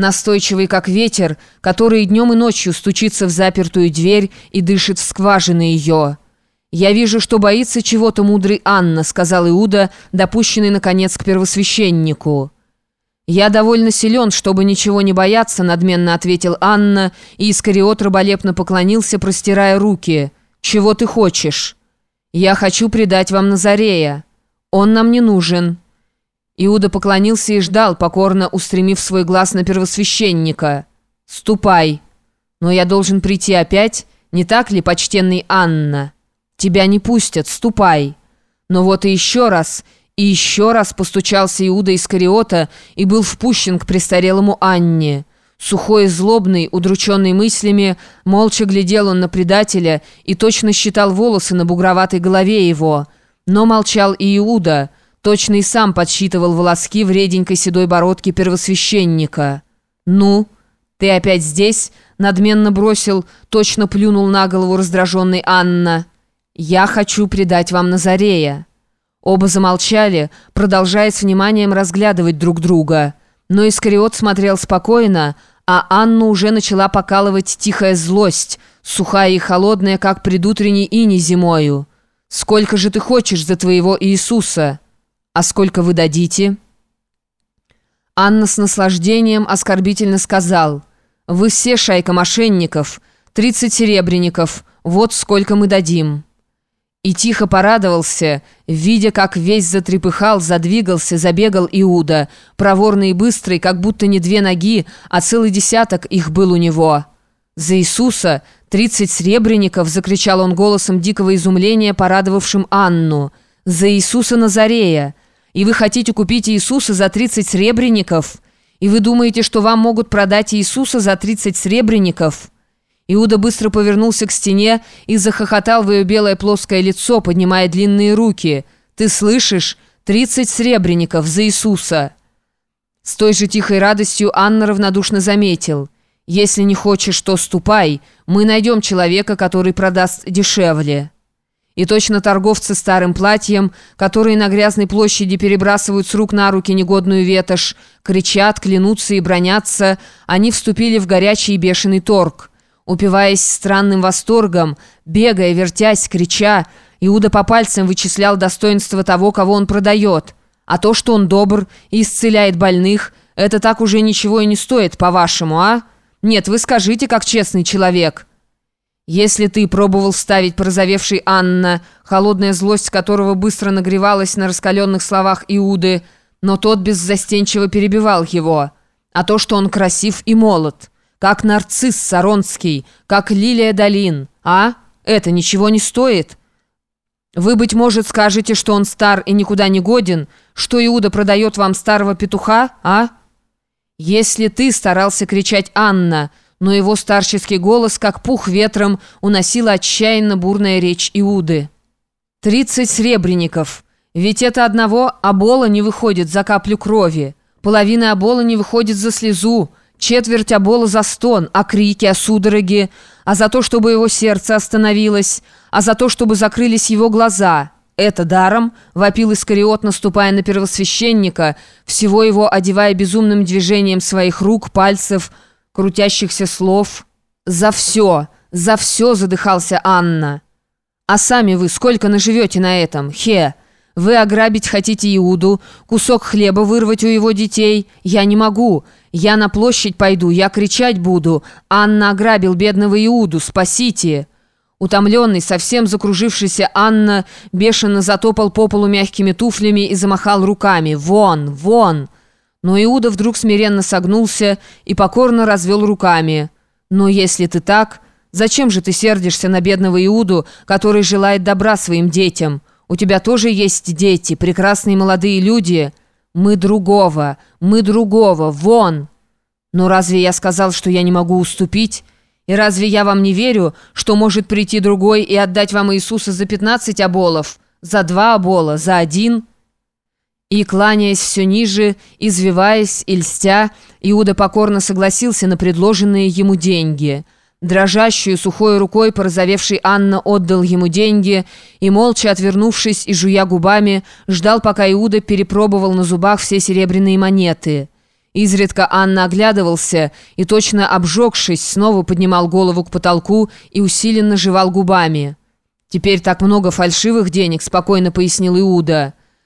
настойчивый как ветер, который днем и ночью стучится в запертую дверь и дышит в скважины ее. «Я вижу, что боится чего-то мудрый Анна», — сказал Иуда, допущенный, наконец, к первосвященнику. «Я довольно силен, чтобы ничего не бояться», — надменно ответил Анна, и Искариот раболепно поклонился, простирая руки. «Чего ты хочешь?» «Я хочу предать вам Назарея. Он нам не нужен». Иуда поклонился и ждал, покорно устремив свой глаз на первосвященника. «Ступай! Но я должен прийти опять, не так ли, почтенный Анна? Тебя не пустят, ступай!» Но вот и еще раз, и еще раз постучался Иуда из Кариота и был впущен к престарелому Анне. Сухой и злобный, удрученный мыслями, молча глядел он на предателя и точно считал волосы на бугроватой голове его. Но молчал и Иуда – Точно и сам подсчитывал волоски в реденькой седой бородке первосвященника. «Ну, ты опять здесь?» — надменно бросил, точно плюнул на голову раздраженный Анна. «Я хочу предать вам Назарея». Оба замолчали, продолжая с вниманием разглядывать друг друга. Но Искариот смотрел спокойно, а Анну уже начала покалывать тихая злость, сухая и холодная, как предутренний ини зимою. «Сколько же ты хочешь за твоего Иисуса?» «А сколько вы дадите?» Анна с наслаждением оскорбительно сказал. «Вы все шайка мошенников, тридцать серебряников, вот сколько мы дадим». И тихо порадовался, видя, как весь затрепыхал, задвигался, забегал Иуда, проворный и быстрый, как будто не две ноги, а целый десяток их был у него. «За Иисуса! Тридцать серебряников!» — закричал он голосом дикого изумления, порадовавшим Анну. «За Иисуса Назарея!» И вы хотите купить Иисуса за 30 сребреников? И вы думаете, что вам могут продать Иисуса за 30 сребреников?» Иуда быстро повернулся к стене и захохотал в ее белое плоское лицо, поднимая длинные руки. «Ты слышишь? 30 сребреников за Иисуса!» С той же тихой радостью Анна равнодушно заметил. «Если не хочешь, то ступай. Мы найдем человека, который продаст дешевле». И точно торговцы старым платьем, которые на грязной площади перебрасывают с рук на руки негодную ветошь, кричат, клянутся и бронятся, они вступили в горячий и бешеный торг. Упиваясь странным восторгом, бегая, вертясь, крича, Иуда по пальцам вычислял достоинство того, кого он продает. А то, что он добр и исцеляет больных, это так уже ничего и не стоит, по-вашему, а? Нет, вы скажите, как честный человек». Если ты пробовал ставить порозовевший Анна, холодная злость которого быстро нагревалась на раскаленных словах Иуды, но тот беззастенчиво перебивал его. А то, что он красив и молод, как нарцисс Саронский, как лилия долин, а? Это ничего не стоит. Вы, быть может, скажете, что он стар и никуда не годен, что Иуда продает вам старого петуха, а? Если ты старался кричать «Анна», но его старческий голос, как пух ветром, уносила отчаянно бурная речь Иуды. «Тридцать сребреников! Ведь это одного обола не выходит за каплю крови, половина обола не выходит за слезу, четверть обола за стон, а крики, а судороги, а за то, чтобы его сердце остановилось, а за то, чтобы закрылись его глаза». «Это даром?» — вопил Искариот, наступая на первосвященника, всего его одевая безумным движением своих рук, пальцев — крутящихся слов. «За все, за все!» задыхался Анна. «А сами вы сколько наживете на этом? Хе! Вы ограбить хотите Иуду, кусок хлеба вырвать у его детей? Я не могу. Я на площадь пойду, я кричать буду. Анна ограбил бедного Иуду, спасите!» Утомленный, совсем закружившийся Анна бешено затопал по полу мягкими туфлями и замахал руками. «Вон! Вон!» Но Иуда вдруг смиренно согнулся и покорно развел руками. «Но если ты так, зачем же ты сердишься на бедного Иуду, который желает добра своим детям? У тебя тоже есть дети, прекрасные молодые люди. Мы другого, мы другого, вон!» «Но разве я сказал, что я не могу уступить? И разве я вам не верю, что может прийти другой и отдать вам Иисуса за пятнадцать оболов, за два обола, за один?» И, кланяясь все ниже, извиваясь и льстя, Иуда покорно согласился на предложенные ему деньги. Дрожащую сухой рукой порозовевший Анна отдал ему деньги и, молча отвернувшись и жуя губами, ждал, пока Иуда перепробовал на зубах все серебряные монеты. Изредка Анна оглядывался и, точно обжегшись, снова поднимал голову к потолку и усиленно жевал губами. «Теперь так много фальшивых денег», — спокойно пояснил Иуда.